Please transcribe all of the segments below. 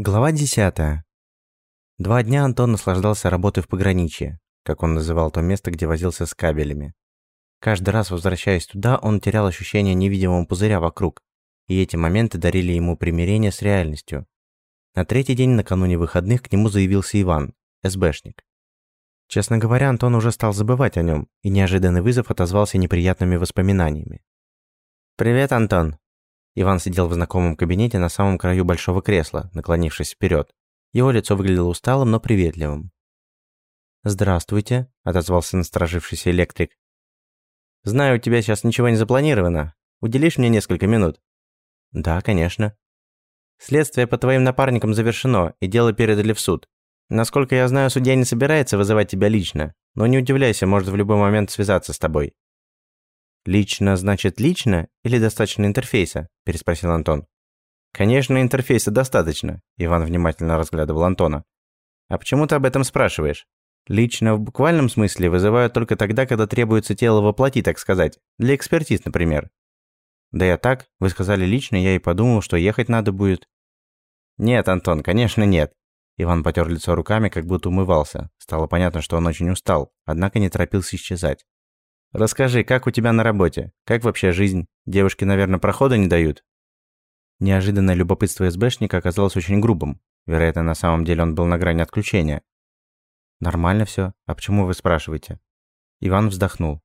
Глава 10. Два дня Антон наслаждался работой в пограничье, как он называл то место, где возился с кабелями. Каждый раз, возвращаясь туда, он терял ощущение невидимого пузыря вокруг, и эти моменты дарили ему примирение с реальностью. На третий день накануне выходных к нему заявился Иван, СБшник. Честно говоря, Антон уже стал забывать о нем, и неожиданный вызов отозвался неприятными воспоминаниями. «Привет, Антон!» Иван сидел в знакомом кабинете на самом краю большого кресла, наклонившись вперед. Его лицо выглядело усталым, но приветливым. «Здравствуйте», – отозвался насторожившийся электрик. «Знаю, у тебя сейчас ничего не запланировано. Уделишь мне несколько минут?» «Да, конечно». «Следствие по твоим напарникам завершено, и дело передали в суд. Насколько я знаю, судья не собирается вызывать тебя лично, но не удивляйся, может в любой момент связаться с тобой. «Лично значит лично или достаточно интерфейса?» – переспросил Антон. «Конечно, интерфейса достаточно», – Иван внимательно разглядывал Антона. «А почему ты об этом спрашиваешь? Лично в буквальном смысле вызывают только тогда, когда требуется тело воплоти, так сказать. Для экспертиз, например». «Да я так, вы сказали лично, я и подумал, что ехать надо будет». «Нет, Антон, конечно, нет». Иван потер лицо руками, как будто умывался. Стало понятно, что он очень устал, однако не торопился исчезать. Расскажи, как у тебя на работе? Как вообще жизнь? Девушки, наверное, прохода не дают?» Неожиданное любопытство СБшника оказалось очень грубым. Вероятно, на самом деле он был на грани отключения. «Нормально все. А почему вы спрашиваете?» Иван вздохнул.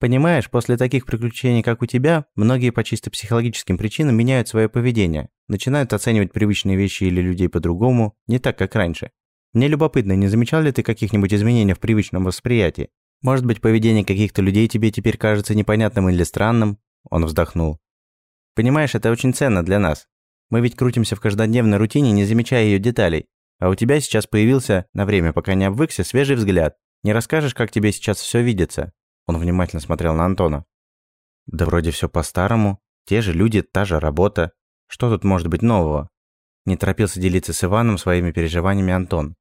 «Понимаешь, после таких приключений, как у тебя, многие по чисто психологическим причинам меняют свое поведение, начинают оценивать привычные вещи или людей по-другому, не так, как раньше. Мне любопытно, не замечал ли ты каких-нибудь изменений в привычном восприятии? Может быть, поведение каких-то людей тебе теперь кажется непонятным или странным?» Он вздохнул. «Понимаешь, это очень ценно для нас. Мы ведь крутимся в каждодневной рутине, не замечая ее деталей. А у тебя сейчас появился, на время, пока не обвыкся, свежий взгляд. Не расскажешь, как тебе сейчас все видится?» Он внимательно смотрел на Антона. «Да вроде все по-старому. Те же люди, та же работа. Что тут может быть нового?» Не торопился делиться с Иваном своими переживаниями Антон.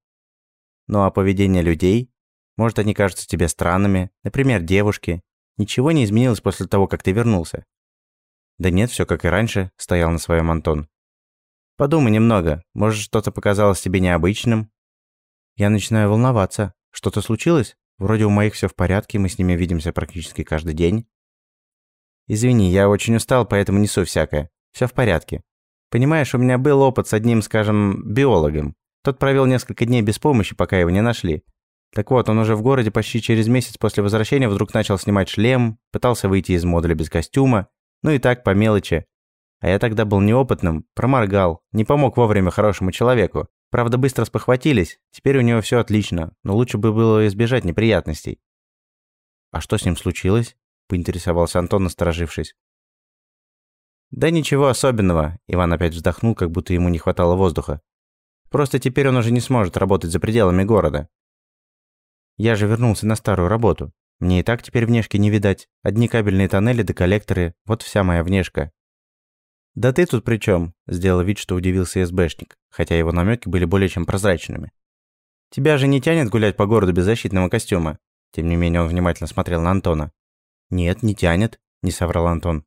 «Ну а поведение людей?» Может, они кажутся тебе странными, например, девушки. Ничего не изменилось после того, как ты вернулся. Да нет, все как и раньше, стоял на своем Антон. Подумай немного, может, что-то показалось тебе необычным? Я начинаю волноваться. Что-то случилось? Вроде у моих все в порядке, мы с ними видимся практически каждый день. Извини, я очень устал, поэтому несу всякое. Все в порядке. Понимаешь, у меня был опыт с одним, скажем, биологом. Тот провел несколько дней без помощи, пока его не нашли. Так вот, он уже в городе почти через месяц после возвращения вдруг начал снимать шлем, пытался выйти из модуля без костюма, ну и так по мелочи. А я тогда был неопытным, проморгал, не помог вовремя хорошему человеку. Правда, быстро спохватились, теперь у него все отлично, но лучше бы было избежать неприятностей. «А что с ним случилось?» – поинтересовался Антон, насторожившись. «Да ничего особенного», – Иван опять вздохнул, как будто ему не хватало воздуха. «Просто теперь он уже не сможет работать за пределами города. Я же вернулся на старую работу. Мне и так теперь внешки не видать. Одни кабельные тоннели да коллекторы. Вот вся моя внешка. «Да ты тут при чем? сделал вид, что удивился СБшник, хотя его намеки были более чем прозрачными. «Тебя же не тянет гулять по городу без защитного костюма?» Тем не менее он внимательно смотрел на Антона. «Нет, не тянет», – не соврал Антон.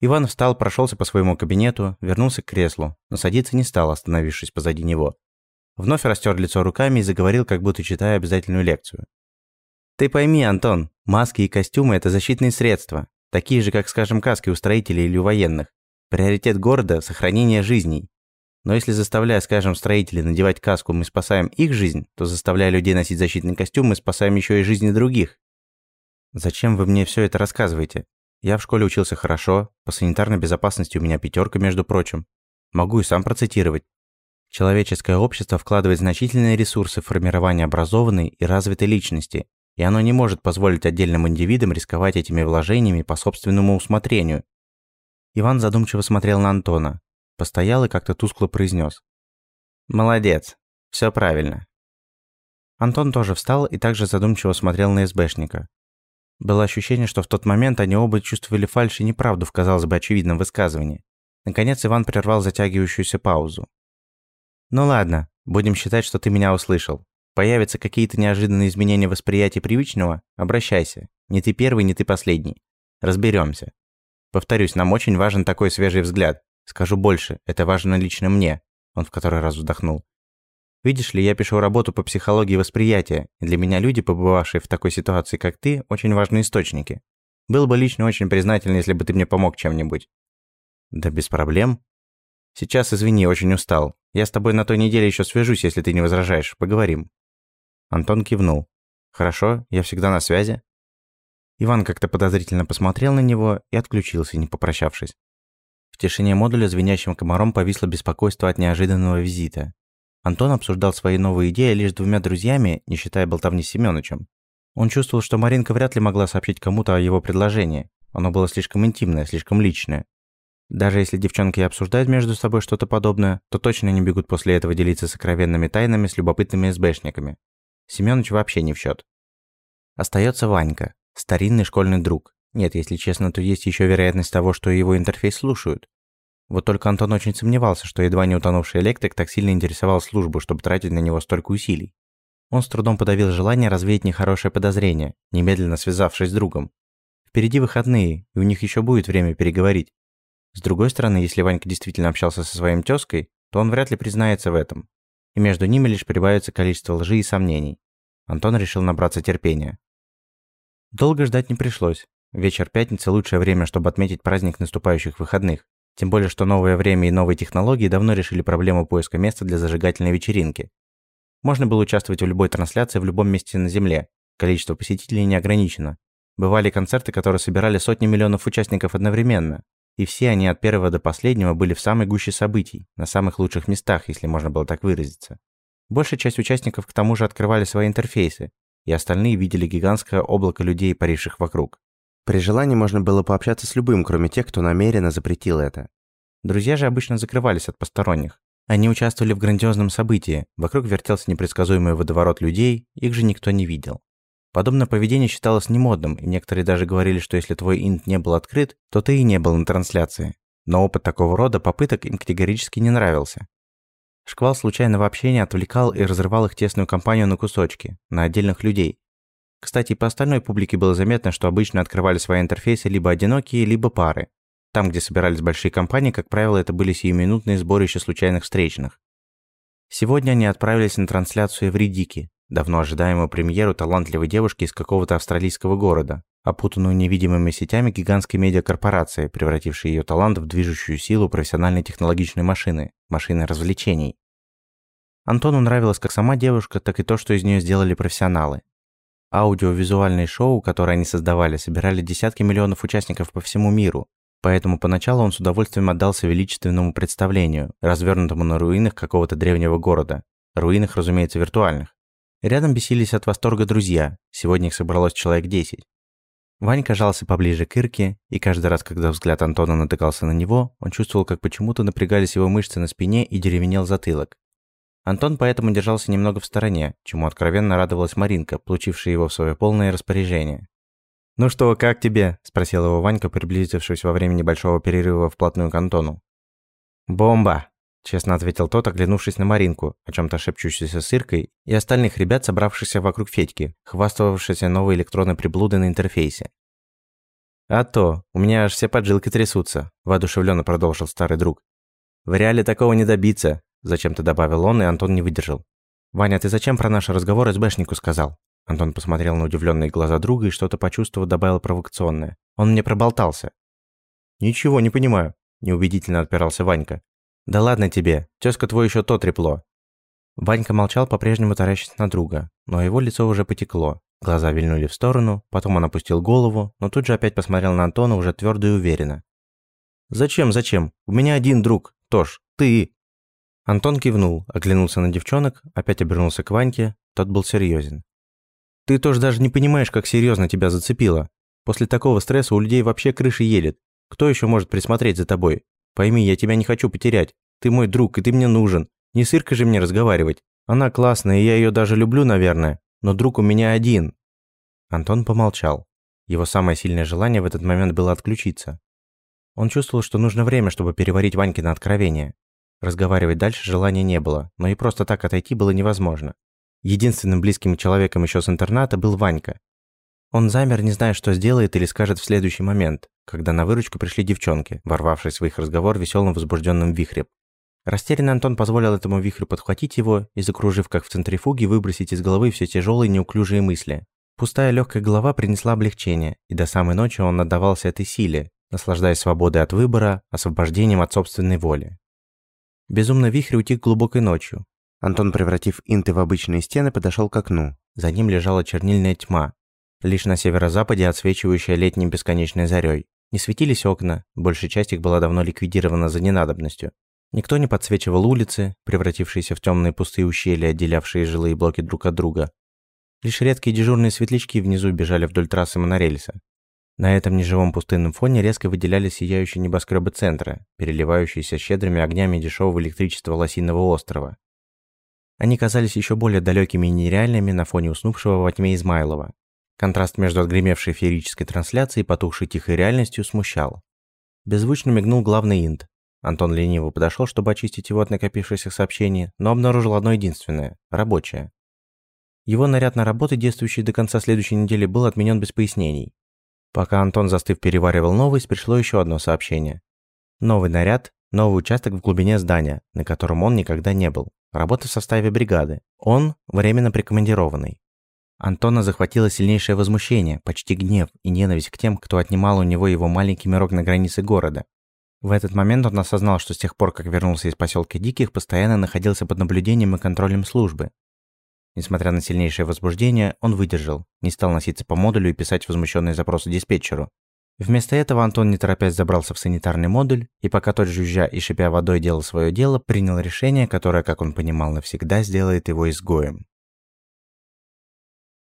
Иван встал, прошелся по своему кабинету, вернулся к креслу, но садиться не стал, остановившись позади него. Вновь растер лицо руками и заговорил, как будто читая обязательную лекцию. «Ты пойми, Антон, маски и костюмы – это защитные средства, такие же, как, скажем, каски у строителей или у военных. Приоритет города – сохранение жизней. Но если заставляя, скажем, строителей надевать каску, мы спасаем их жизнь, то заставляя людей носить защитный костюм, мы спасаем еще и жизни других. Зачем вы мне все это рассказываете? Я в школе учился хорошо, по санитарной безопасности у меня пятерка, между прочим. Могу и сам процитировать. Человеческое общество вкладывает значительные ресурсы в формирование образованной и развитой личности, и оно не может позволить отдельным индивидам рисковать этими вложениями по собственному усмотрению. Иван задумчиво смотрел на Антона, постоял и как-то тускло произнес: «Молодец, все правильно». Антон тоже встал и также задумчиво смотрел на СБшника. Было ощущение, что в тот момент они оба чувствовали фальшь и неправду в, казалось бы, очевидном высказывании. Наконец Иван прервал затягивающуюся паузу. Ну ладно, будем считать, что ты меня услышал. Появятся какие-то неожиданные изменения восприятия привычного? Обращайся. Не ты первый, не ты последний. Разберемся. Повторюсь, нам очень важен такой свежий взгляд. Скажу больше, это важно лично мне. Он в который раз вздохнул. «Видишь ли, я пишу работу по психологии восприятия, и для меня люди, побывавшие в такой ситуации, как ты, очень важные источники. Был бы лично очень признателен, если бы ты мне помог чем-нибудь». «Да без проблем. Сейчас, извини, очень устал. Я с тобой на той неделе еще свяжусь, если ты не возражаешь. Поговорим». Антон кивнул. «Хорошо, я всегда на связи». Иван как-то подозрительно посмотрел на него и отключился, не попрощавшись. В тишине модуля звенящим комаром повисло беспокойство от неожиданного визита. Антон обсуждал свои новые идеи лишь с двумя друзьями, не считая болтовни с Семёнычем. Он чувствовал, что Маринка вряд ли могла сообщить кому-то о его предложении. Оно было слишком интимное, слишком личное. Даже если девчонки обсуждают между собой что-то подобное, то точно не бегут после этого делиться сокровенными тайнами с любопытными СБшниками. Семёныч вообще не в счет. Остается Ванька. Старинный школьный друг. Нет, если честно, то есть еще вероятность того, что его интерфейс слушают. Вот только Антон очень сомневался, что едва не утонувший электрик так сильно интересовал службу, чтобы тратить на него столько усилий. Он с трудом подавил желание развеять нехорошее подозрение, немедленно связавшись с другом. Впереди выходные, и у них еще будет время переговорить. С другой стороны, если Ванька действительно общался со своим тёзкой, то он вряд ли признается в этом. И между ними лишь прибавится количество лжи и сомнений. Антон решил набраться терпения. Долго ждать не пришлось. Вечер пятницы – лучшее время, чтобы отметить праздник наступающих выходных. Тем более, что новое время и новые технологии давно решили проблему поиска места для зажигательной вечеринки. Можно было участвовать в любой трансляции в любом месте на Земле. Количество посетителей не ограничено. Бывали концерты, которые собирали сотни миллионов участников одновременно. И все они от первого до последнего были в самой гуще событий, на самых лучших местах, если можно было так выразиться. Большая часть участников к тому же открывали свои интерфейсы, и остальные видели гигантское облако людей, паривших вокруг. При желании можно было пообщаться с любым, кроме тех, кто намеренно запретил это. Друзья же обычно закрывались от посторонних. Они участвовали в грандиозном событии, вокруг вертелся непредсказуемый водоворот людей, их же никто не видел. Подобное поведение считалось немодным, и некоторые даже говорили, что если твой инт не был открыт, то ты и не был на трансляции. Но опыт такого рода попыток им категорически не нравился. Шквал случайного общения отвлекал и разрывал их тесную компанию на кусочки, на отдельных людей. Кстати, по остальной публике было заметно, что обычно открывали свои интерфейсы либо одинокие, либо пары. Там, где собирались большие компании, как правило, это были сиюминутные сборища случайных встречных. Сегодня они отправились на трансляцию в Редики, давно ожидаемую премьеру талантливой девушки из какого-то австралийского города, опутанную невидимыми сетями гигантской медиакорпорации, превратившей ее талант в движущую силу профессиональной технологичной машины, машины развлечений. Антону нравилось как сама девушка, так и то, что из нее сделали профессионалы. Аудиовизуальные шоу, которые они создавали, собирали десятки миллионов участников по всему миру, поэтому поначалу он с удовольствием отдался величественному представлению, развернутому на руинах какого-то древнего города. Руинах, разумеется, виртуальных. Рядом бесились от восторга друзья, сегодня их собралось человек десять. Ванька жался поближе к Ирке, и каждый раз, когда взгляд Антона натыкался на него, он чувствовал, как почему-то напрягались его мышцы на спине и деревенел затылок. Антон поэтому держался немного в стороне, чему откровенно радовалась Маринка, получившая его в свое полное распоряжение. «Ну что, как тебе?» – спросил его Ванька, приблизившись во время небольшого перерыва вплотную к Антону. «Бомба!» – честно ответил тот, оглянувшись на Маринку, о чем то шепчущейся с Иркой, и остальных ребят, собравшихся вокруг Федьки, хваставшихся новой электронной приблудой на интерфейсе. «А то, у меня аж все поджилки трясутся», – воодушевленно продолжил старый друг. «В реале такого не добиться», – зачем-то добавил он, и Антон не выдержал. «Ваня, ты зачем про наш разговор СБшнику сказал?» Антон посмотрел на удивленные глаза друга и что-то почувствовав добавил провокационное. «Он мне проболтался». «Ничего не понимаю», – неубедительно отпирался Ванька. «Да ладно тебе, тёзка твой ещё то трепло». Ванька молчал, по-прежнему таращась на друга, но его лицо уже потекло. Глаза вильнули в сторону, потом он опустил голову, но тут же опять посмотрел на Антона уже твёрдо и уверенно. «Зачем, зачем? У меня один друг, Тош, ты!» Антон кивнул, оглянулся на девчонок, опять обернулся к Ваньке, тот был серьезен. «Ты тоже даже не понимаешь, как серьезно тебя зацепило. После такого стресса у людей вообще крыша едет. Кто еще может присмотреть за тобой? Пойми, я тебя не хочу потерять. Ты мой друг, и ты мне нужен. Не с же мне разговаривать. Она классная, и я ее даже люблю, наверное. Но друг у меня один». Антон помолчал. Его самое сильное желание в этот момент было отключиться. Он чувствовал, что нужно время, чтобы переварить Ванькино откровение. Разговаривать дальше желания не было, но и просто так отойти было невозможно. Единственным близким человеком еще с интерната был Ванька. Он замер, не зная, что сделает или скажет в следующий момент, когда на выручку пришли девчонки, ворвавшись в их разговор веселым возбужденным вихрем. Растерянный Антон позволил этому вихрю подхватить его и, закружив как в центрифуге, выбросить из головы все тяжелые неуклюжие мысли. Пустая легкая голова принесла облегчение, и до самой ночи он отдавался этой силе, наслаждаясь свободой от выбора, освобождением от собственной воли. Безумно вихрь утек глубокой ночью. Антон, превратив инты в обычные стены, подошел к окну. За ним лежала чернильная тьма, лишь на северо-западе отсвечивающая летней бесконечной зарей. Не светились окна, большая часть их была давно ликвидирована за ненадобностью. Никто не подсвечивал улицы, превратившиеся в темные пустые ущелья, отделявшие жилые блоки друг от друга. Лишь редкие дежурные светлячки внизу бежали вдоль трассы монорельса. На этом неживом пустынном фоне резко выделялись сияющие небоскребы центра, переливающиеся щедрыми огнями дешевого электричества Лосиного острова. Они казались еще более далекими и нереальными на фоне уснувшего во тьме Измайлова. Контраст между отгремевшей феерической трансляцией и потухшей тихой реальностью смущал. Беззвучно мигнул главный инт, Антон лениво подошел, чтобы очистить его от накопившихся сообщений, но обнаружил одно единственное – рабочее. Его наряд на работы, действующий до конца следующей недели, был отменен без пояснений. Пока Антон застыв переваривал новость, пришло еще одно сообщение. Новый наряд, новый участок в глубине здания, на котором он никогда не был. Работа в составе бригады. Он временно прикомандированный. Антона захватило сильнейшее возмущение, почти гнев и ненависть к тем, кто отнимал у него его маленький мирок на границе города, в этот момент он осознал, что с тех пор, как вернулся из поселка Диких, постоянно находился под наблюдением и контролем службы. Несмотря на сильнейшее возбуждение, он выдержал, не стал носиться по модулю и писать возмущенные запросы диспетчеру. Вместо этого Антон, не торопясь, забрался в санитарный модуль и, пока тот жужжа и шипя водой делал свое дело, принял решение, которое, как он понимал, навсегда сделает его изгоем.